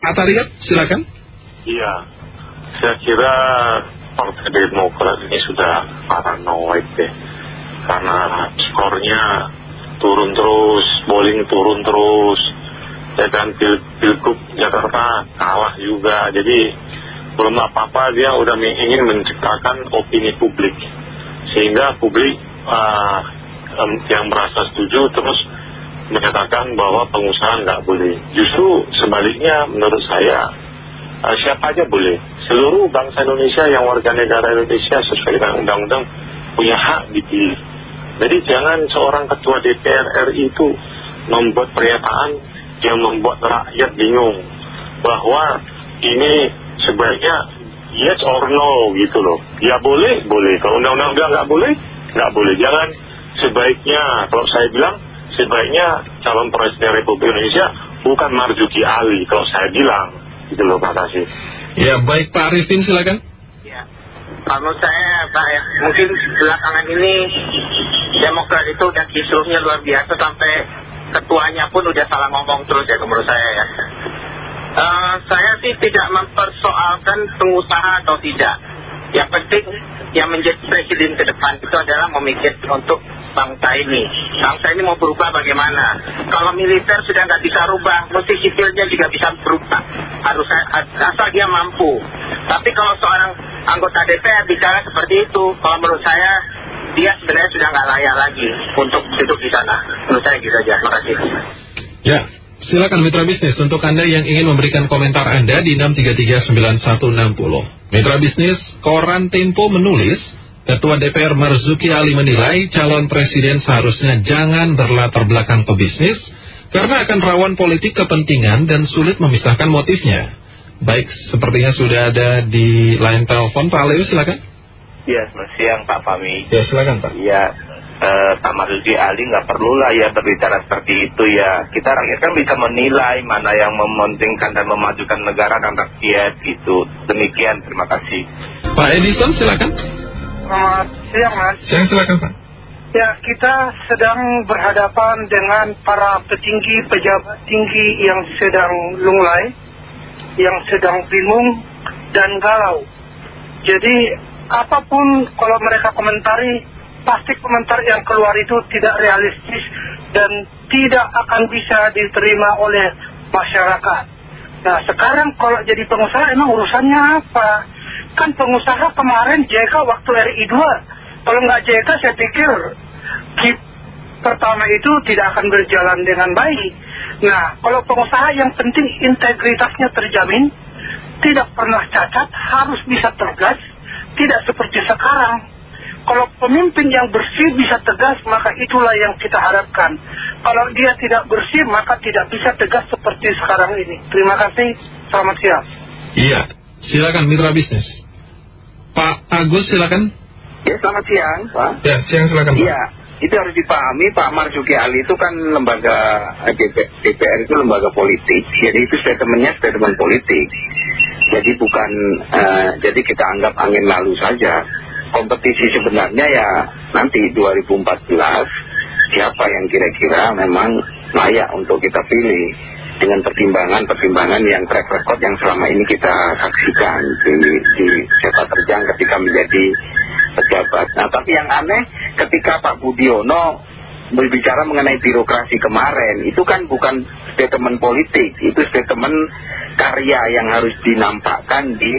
Atariat, silakan. Iya, saya kira Partai Demokrat ini sudah paranoid deh. Karena skornya turun terus, bowling turun terus. Ya kan, Jakarta kalah juga. Jadi belum apa-apa dia udah ingin menciptakan opini publik. Sehingga publik uh, yang merasa setuju terus menyatakan bahwa pengusaha nggak boleh. Justru sebaliknya menurut saya uh, siapa aja boleh. Seluruh bangsa Indonesia yang warga negara Indonesia sesuai dengan undang-undang punya hak dipilih. Jadi jangan seorang ketua DPR RI itu membuat pernyataan yang membuat rakyat bingung bahwa ini sebaiknya yes or no gitu loh. Ya boleh, boleh. Kalau undang-undang nggak boleh, nggak boleh. Jangan sebaiknya, kalau saya bilang sebaiknya calon presiden Republik Indonesia bukan Marzuki Ali kalau saya bilang. Gitu loh Pak Kasih ya baik Pak Arifin silakan. Ya kalau saya Pak ya mungkin belakangan ini Demokrat itu udah kisruhnya luar biasa sampai ketuanya pun udah salah ngomong terus ya menurut saya ya. Uh, saya sih tidak mempersoalkan pengusaha atau tidak. Yang penting yang menjadi presiden ke depan itu adalah memikir untuk bangsa ini. Bangsa ini mau berubah bagaimana? Kalau militer sudah nggak bisa rubah, mesti sipilnya juga bisa berubah. Harus asal dia mampu. Tapi kalau seorang anggota DPR bicara seperti itu, kalau menurut saya dia sebenarnya sudah nggak layak lagi untuk duduk di sana. Menurut saya gitu aja. Terima kasih. Ya, Silakan mitra bisnis untuk Anda yang ingin memberikan komentar Anda di 6339160. Mitra bisnis, Koran Tempo menulis, Ketua DPR Marzuki Ali menilai calon presiden seharusnya jangan berlatar belakang pebisnis karena akan rawan politik kepentingan dan sulit memisahkan motifnya. Baik, sepertinya sudah ada di line telepon Pak Leo, silakan. Ya, selamat siang Pak Fami. Ya, silakan Pak. Ya, eh, Pak Marzuki Ali nggak perlulah ya berbicara seperti itu ya. Kita rakyat kan bisa menilai mana yang mementingkan dan memajukan negara dan rakyat gitu. Demikian, terima kasih. Pak Edison silakan. Selamat siang Mas. Siang silakan Pak. Ya, kita sedang berhadapan dengan para petinggi, pejabat tinggi yang sedang lunglai, yang sedang bingung dan galau. Jadi, apa pun kalau mereka komentari, pasti komentar yang keluar itu tidak realistis dan tidak akan bisa diterima oleh masyarakat. Nah sekarang kalau jadi pengusaha emang urusannya apa? Kan pengusaha kemarin JK waktu RI 2. Kalau nggak JK saya pikir KIP pertama itu tidak akan berjalan dengan baik. Nah kalau pengusaha yang penting integritasnya terjamin, tidak pernah cacat, harus bisa tegas, tidak seperti sekarang kalau pemimpin yang bersih bisa tegas, maka itulah yang kita harapkan. Kalau dia tidak bersih, maka tidak bisa tegas seperti sekarang ini. Terima kasih. Selamat siang. Iya, silakan mitra bisnis. Agus, silakan. Ya, selamat siang, Pak. Ya, siang silakan, Pak. Iya, itu harus dipahami Pak Marzuki Ali itu kan lembaga DPR itu lembaga politik. Jadi itu statementnya statement politik. Jadi bukan, uh, jadi kita anggap angin lalu saja kompetisi sebenarnya ya nanti 2014 siapa yang kira-kira memang layak untuk kita pilih dengan pertimbangan-pertimbangan yang track record yang selama ini kita saksikan di, di sepak terjang ketika menjadi pejabat. Nah tapi yang aneh ketika Pak Budiono berbicara mengenai birokrasi kemarin itu kan bukan statement politik, itu statement karya yang harus dinampakkan di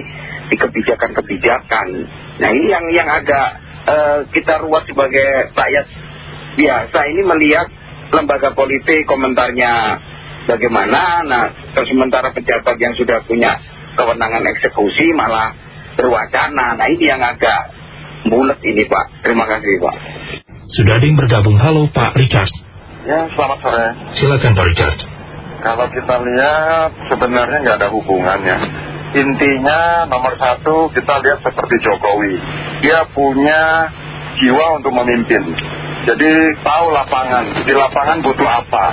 kebijakan-kebijakan. Nah ini yang yang agak uh, kita ruas sebagai rakyat biasa ini melihat lembaga politik komentarnya bagaimana. Nah sementara pejabat yang sudah punya kewenangan eksekusi malah berwacana. Nah ini yang agak bulat ini Pak. Terima kasih Pak. Sudah ada yang bergabung. Halo Pak Richard. Ya selamat sore. Silakan Pak Richard. Kalau kita lihat sebenarnya nggak ada hubungannya intinya nomor satu kita lihat seperti Jokowi dia punya jiwa untuk memimpin jadi tahu lapangan di lapangan butuh apa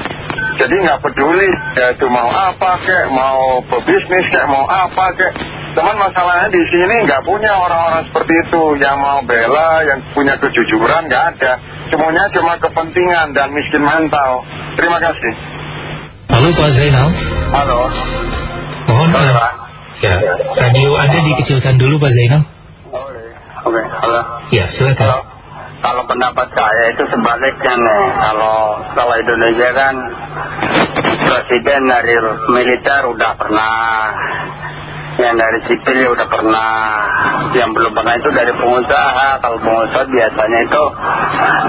jadi nggak peduli ya itu mau apa kek mau berbisnis kek mau apa kek. Cuman masalahnya di sini nggak punya orang-orang seperti itu. Yang mau bela yang punya kejujuran nggak ada. Semuanya cuma kepentingan dan miskin mental. Terima kasih. Halo Pak Zainal. Halo. Mohon Radio Anda dikecilkan dulu Pak Zainal. Oke, halo. Ya, silakan. Kalau, kalau pendapat saya itu sebaliknya nih. Kalau kalau Indonesia kan presiden dari militer udah pernah, yang dari sipil ya udah pernah, yang belum pernah itu dari pengusaha. Kalau pengusaha biasanya itu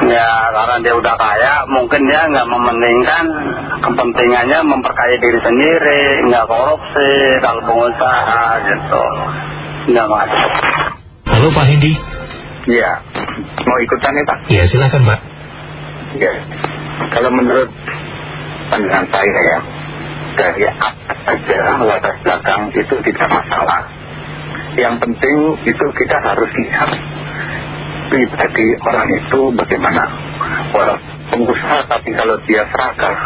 ya karena dia udah kaya, mungkin dia nggak mementingkan kepentingannya memperkaya diri sendiri, nggak korupsi. Kalau pengusaha gitu, nggak masuk. Halo Pak Hendi. Iya, mau ikutan nih Pak? Ya, silakan Pak. Ya, kalau menurut pandangan saya ya, dari atas saja latar belakang itu tidak masalah. Yang penting itu kita harus lihat pribadi orang itu bagaimana. Walau pengusaha tapi kalau dia serakah,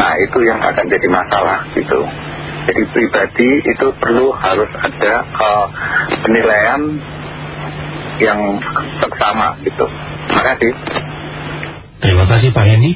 nah itu yang akan jadi masalah gitu. Jadi pribadi itu perlu harus ada uh, penilaian yang seksama gitu. Terima kasih. Terima kasih Pak Hendi.